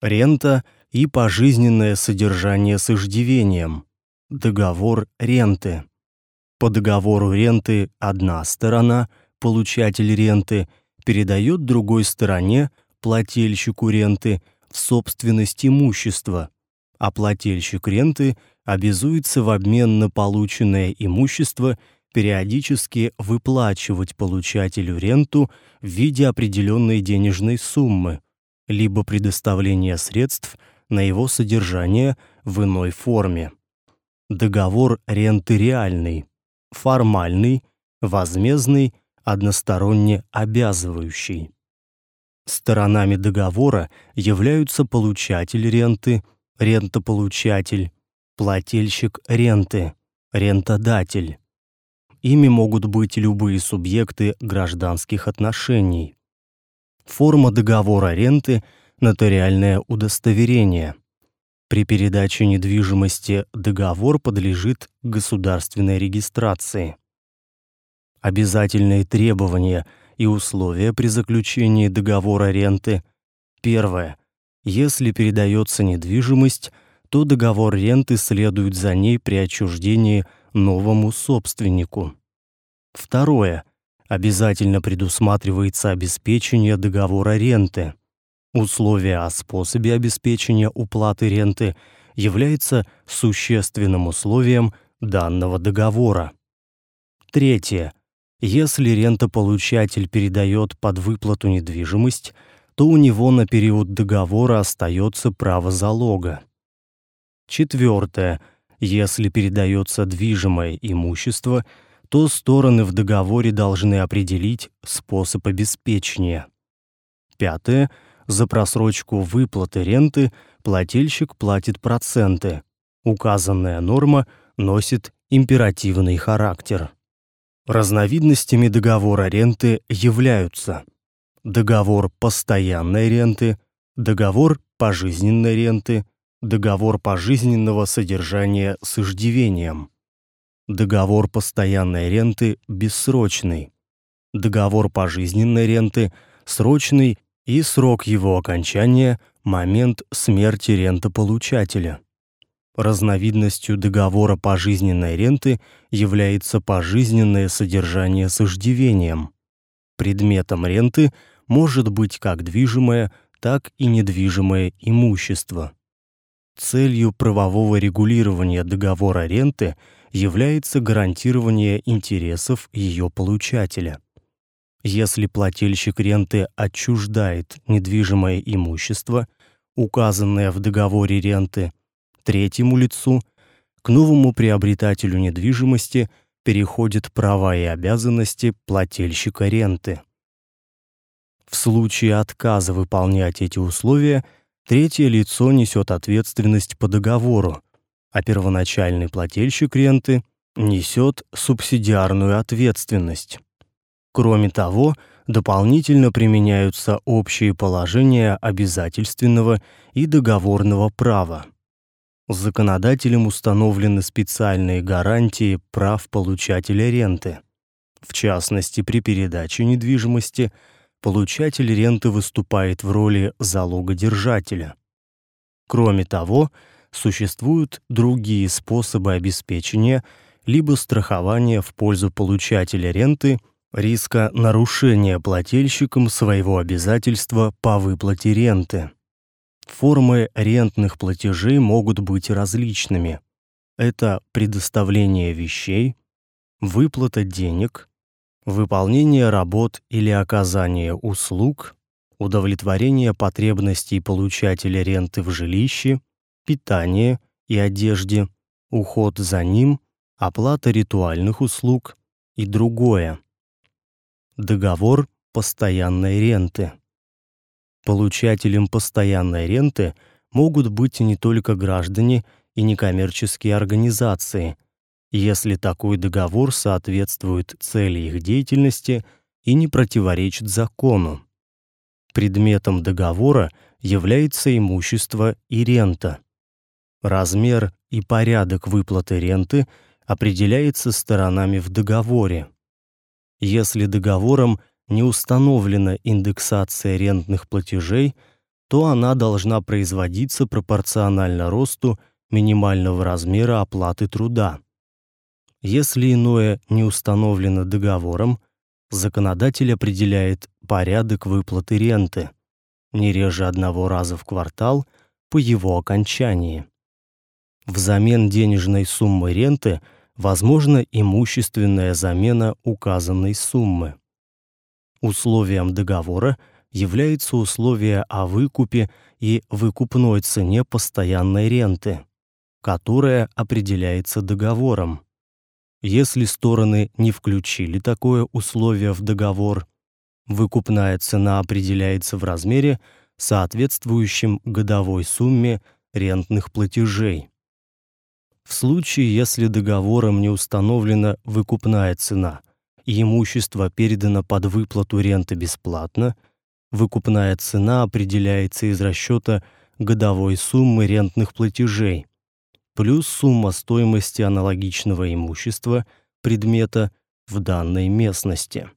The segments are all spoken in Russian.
Рента и пожизненное содержание с иждивением. Договор ренты. По договору ренты одна сторона, получатель ренты, передает другой стороне, плательщику ренты, в собственность имущество, а плательщик ренты обязуется в обмен на полученное имущество периодически выплачивать получателю ренту в виде определенной денежной суммы, либо предоставления средств на его содержание в иной форме. Договор ренты реальный, формальный, возмездный, односторонне обязывающий. Сторонами договора являются получатель ренты, рентополучатель, плательщик ренты, рентодатель. Ими могут быть любые субъекты гражданских отношений. Форма договора ренты нотариальное удостоверение. При передаче недвижимости договор подлежит государственной регистрации. Обязательные требования и условия при заключении договора ренты. Первое. Если передается недвижимость, то договор ренты следует за ней при отчуждении новому собственнику. Второе. Обязательно предусматривается обеспечение договора ренты. Условие о способе обеспечения уплаты ренты является существенным условием данного договора. Третье. Если рентополучатель передает под выплату недвижимость, то у него на период договора остается право залога. Четвертое. Если передается движимое имущество, то стороны в договоре должны определить способ обеспечения. Пятое. За просрочку выплаты ренты плательщик платит проценты. Указанная норма носит императивный характер. Разновидностями договора ренты являются договор постоянной ренты, договор пожизненной ренты, договор пожизненного содержания с иждивением, договор постоянной ренты бессрочный, договор пожизненной ренты срочный и срок его окончания момент смерти рентополучателя. Разновидностью договора пожизненной ренты является пожизненное содержание с иждивением. Предметом ренты может быть как движимое, так и недвижимое имущество. Целью правового регулирования договора ренты является гарантирование интересов ее получателя. Если плательщик ренты отчуждает недвижимое имущество, указанное в договоре ренты, третьему лицу, к новому приобретателю недвижимости переходят права и обязанности плательщика ренты. В случае отказа выполнять эти условия, третье лицо несет ответственность по договору, а первоначальный плательщик ренты несет субсидиарную ответственность. Кроме того, дополнительно применяются общие положения обязательственного и договорного права. Законодателем установлены специальные гарантии прав получателя ренты. В частности, при передаче недвижимости получатель ренты выступает в роли залогодержателя. Кроме того, существуют другие способы обеспечения либо страхования в пользу получателя ренты риска нарушения плательщиком своего обязательства по выплате ренты. Формы рентных платежей могут быть различными. Это предоставление вещей, выплата денег, выполнение работ или оказание услуг, удовлетворение потребностей получателя ренты в жилище, питание и одежде, уход за ним, оплата ритуальных услуг и другое. Договор постоянной ренты. Получателем постоянной ренты могут быть не только граждане и некоммерческие организации, если такой договор соответствует цели их деятельности и не противоречит закону. Предметом договора является имущество и рента. Размер и порядок выплаты ренты определяется сторонами в договоре. Если договором не установлена индексация рентных платежей, то она должна производиться пропорционально росту минимального размера оплаты труда. Если иное не установлено договором, законодатель определяет порядок выплаты ренты не реже одного раза в квартал по его окончании. Взамен денежной суммы ренты возможна имущественная замена указанной суммы. Условием договора является условие о выкупе и выкупной цене постоянной ренты, которая определяется договором. Если стороны не включили такое условие в договор, выкупная цена определяется в размере, соответствующем годовой сумме рентных платежей. В случае, если договором не установлена выкупная цена и имущество передано под выплату ренты бесплатно, выкупная цена определяется из расчета годовой суммы рентных платежей плюс сумма стоимости аналогичного имущества предмета в данной местности.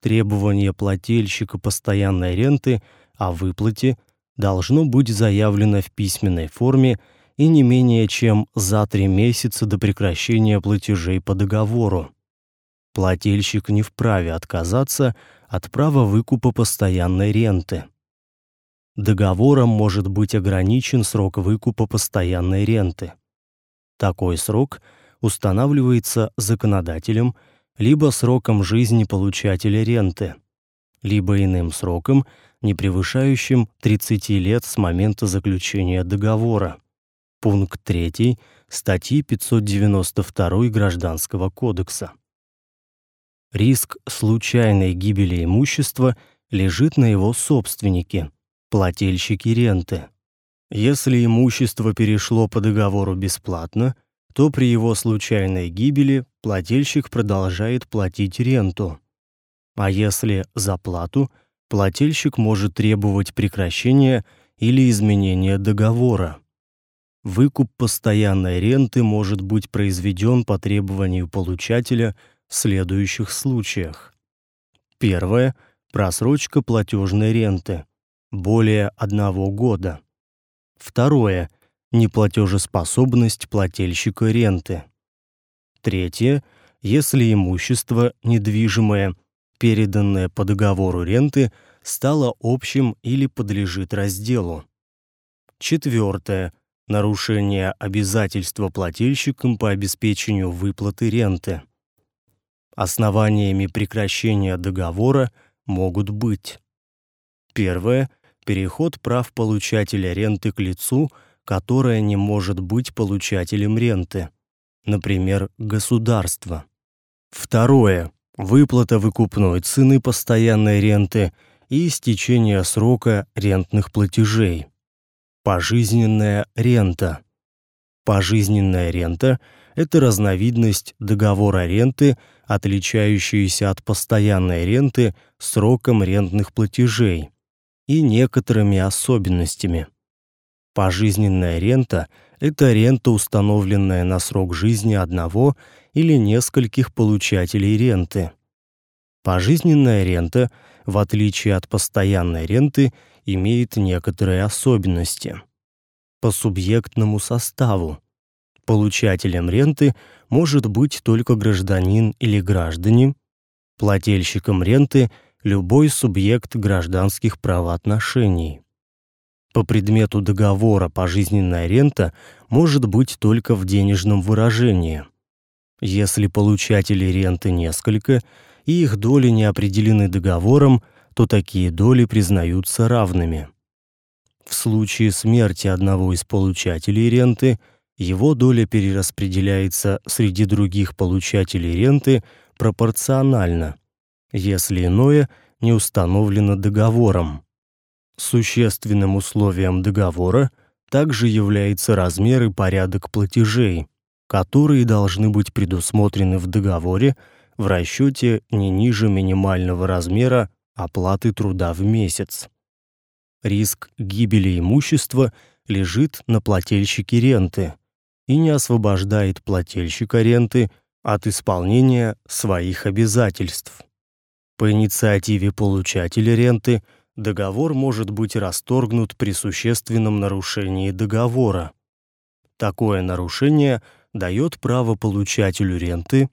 Требование плательщика постоянной ренты о выплате должно быть заявлено в письменной форме и не менее чем за три месяца до прекращения платежей по договору. Плательщик не вправе отказаться от права выкупа постоянной ренты. Договором может быть ограничен срок выкупа постоянной ренты. Такой срок устанавливается законодателем либо сроком жизни получателя ренты, либо иным сроком, не превышающим 30 лет с момента заключения договора пункт 3 статьи 592 Гражданского кодекса. Риск случайной гибели имущества лежит на его собственнике, плательщике ренты. Если имущество перешло по договору бесплатно, то при его случайной гибели плательщик продолжает платить ренту. А если за плату, плательщик может требовать прекращения или изменения договора. Выкуп постоянной ренты может быть произведен по требованию получателя в следующих случаях. Первое просрочка платежной ренты более одного года. Второе неплатежеспособность плательщика ренты. Третье если имущество недвижимое, переданное по договору ренты, стало общим или подлежит разделу. Четвертое нарушение обязательства плательщиком по обеспечению выплаты ренты. Основаниями прекращения договора могут быть: первое переход прав получателя ренты к лицу, которое не может быть получателем ренты, например, государство. Второе выплата выкупной цены постоянной ренты и истечение срока рентных платежей. Пожизненная рента. Пожизненная рента это разновидность договора ренты, отличающаяся от постоянной ренты сроком рентных платежей и некоторыми особенностями. Пожизненная рента это рента, установленная на срок жизни одного или нескольких получателей ренты. Пожизненная рента, в отличие от постоянной ренты, имеет некоторые особенности. По субъектному составу получателем ренты может быть только гражданин или граждане, плательщиком ренты любой субъект гражданских правоотношений. По предмету договора пожизненная рента может быть только в денежном выражении. Если получателей ренты несколько и их доли не определены договором, то такие доли признаются равными. В случае смерти одного из получателей ренты его доля перераспределяется среди других получателей ренты пропорционально, если иное не установлено договором. Существенным условием договора также является размер и порядок платежей, которые должны быть предусмотрены в договоре в расчете не ниже минимального размера оплаты труда в месяц. Риск гибели имущества лежит на плательщике ренты и не освобождает плательщика ренты от исполнения своих обязательств. По инициативе получателя ренты договор может быть расторгнут при существенном нарушении договора. Такое нарушение дает право получателю ренты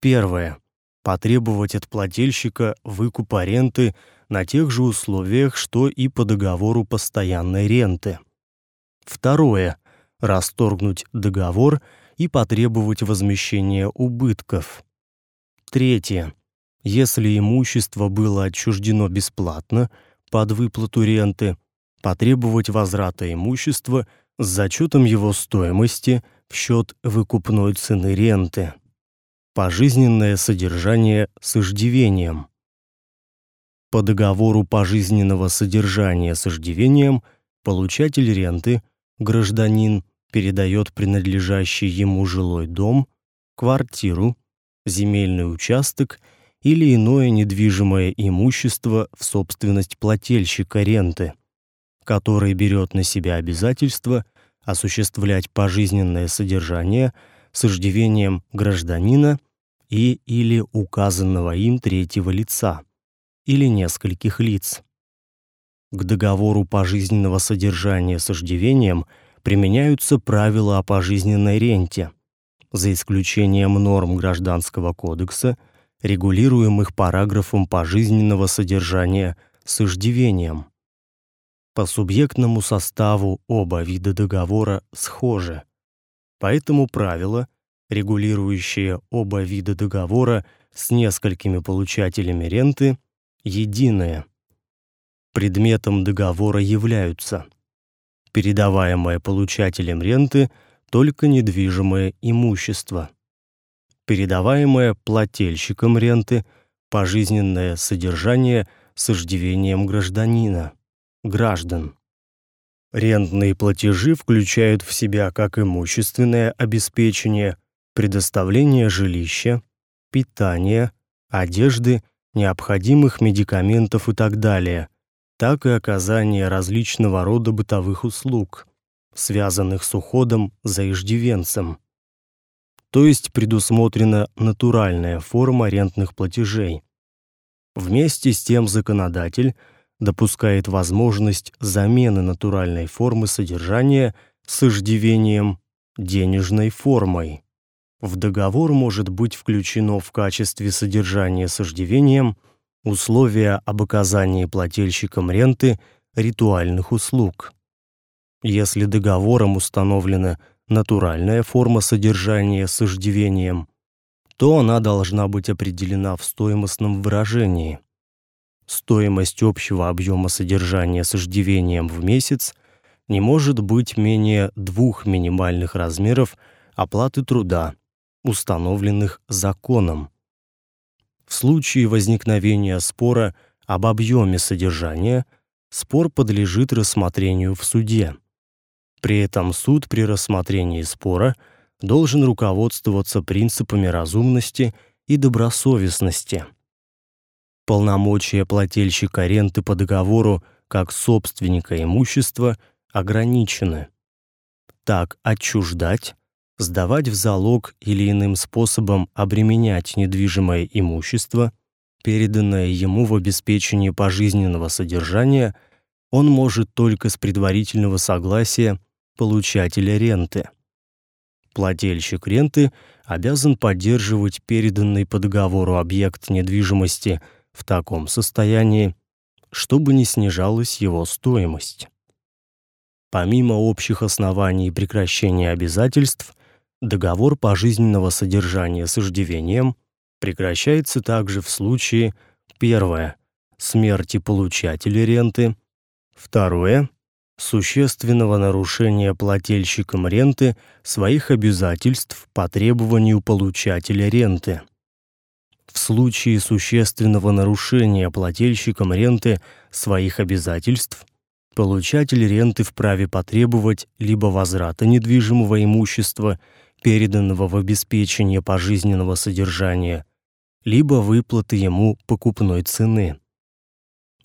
первое потребовать от плательщика выкупа ренты на тех же условиях, что и по договору постоянной ренты. Второе расторгнуть договор и потребовать возмещения убытков. Третье. Если имущество было отчуждено бесплатно под выплату ренты, потребовать возврата имущества с зачетом его стоимости в счет выкупной цены ренты. Пожизненное содержание с иждивением. По договору пожизненного содержания с иждивением получатель ренты, гражданин, передает принадлежащий ему жилой дом, квартиру, земельный участок или иное недвижимое имущество в собственность плательщика ренты, который берет на себя обязательство осуществлять пожизненное содержание с иждивением гражданина и или указанного им третьего лица или нескольких лиц. К договору пожизненного содержания с иждивением применяются правила о пожизненной ренте, за исключением норм Гражданского кодекса – регулируемых параграфом пожизненного содержания с иждивением. По субъектному составу оба вида договора схожи. Поэтому правила, регулирующие оба вида договора с несколькими получателями ренты, единые. Предметом договора являются передаваемое получателем ренты только недвижимое имущество передаваемое плательщиком ренты, пожизненное содержание с иждивением гражданина, граждан. Рентные платежи включают в себя как имущественное обеспечение, предоставление жилища, питания, одежды, необходимых медикаментов и так далее, так и оказание различного рода бытовых услуг, связанных с уходом за иждивенцем то есть предусмотрена натуральная форма рентных платежей. Вместе с тем законодатель допускает возможность замены натуральной формы содержания с иждивением денежной формой. В договор может быть включено в качестве содержания с иждивением условия об оказании плательщикам ренты ритуальных услуг. Если договором установлено натуральная форма содержания с иждивением, то она должна быть определена в стоимостном выражении. Стоимость общего объема содержания с иждивением в месяц не может быть менее двух минимальных размеров оплаты труда, установленных законом. В случае возникновения спора об объеме содержания спор подлежит рассмотрению в суде. При этом суд при рассмотрении спора должен руководствоваться принципами разумности и добросовестности. Полномочия плательщика ренты по договору как собственника имущества ограничены. Так отчуждать, сдавать в залог или иным способом обременять недвижимое имущество, переданное ему в обеспечение пожизненного содержания, он может только с предварительного согласия получателя ренты. Плательщик ренты обязан поддерживать переданный по договору объект недвижимости в таком состоянии, чтобы не снижалась его стоимость. Помимо общих оснований прекращения обязательств, договор пожизненного содержания с иждивением прекращается также в случае первое смерти получателя ренты, второе существенного нарушения плательщиком ренты своих обязательств по требованию получателя ренты. В случае существенного нарушения плательщиком ренты своих обязательств получатель ренты вправе потребовать либо возврата недвижимого имущества, переданного в обеспечение пожизненного содержания, либо выплаты ему покупной цены.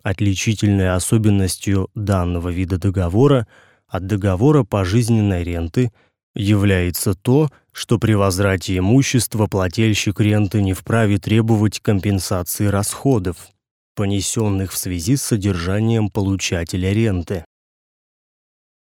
Отличительной особенностью данного вида договора от договора пожизненной ренты является то, что при возврате имущества плательщик ренты не вправе требовать компенсации расходов, понесенных в связи с содержанием получателя ренты.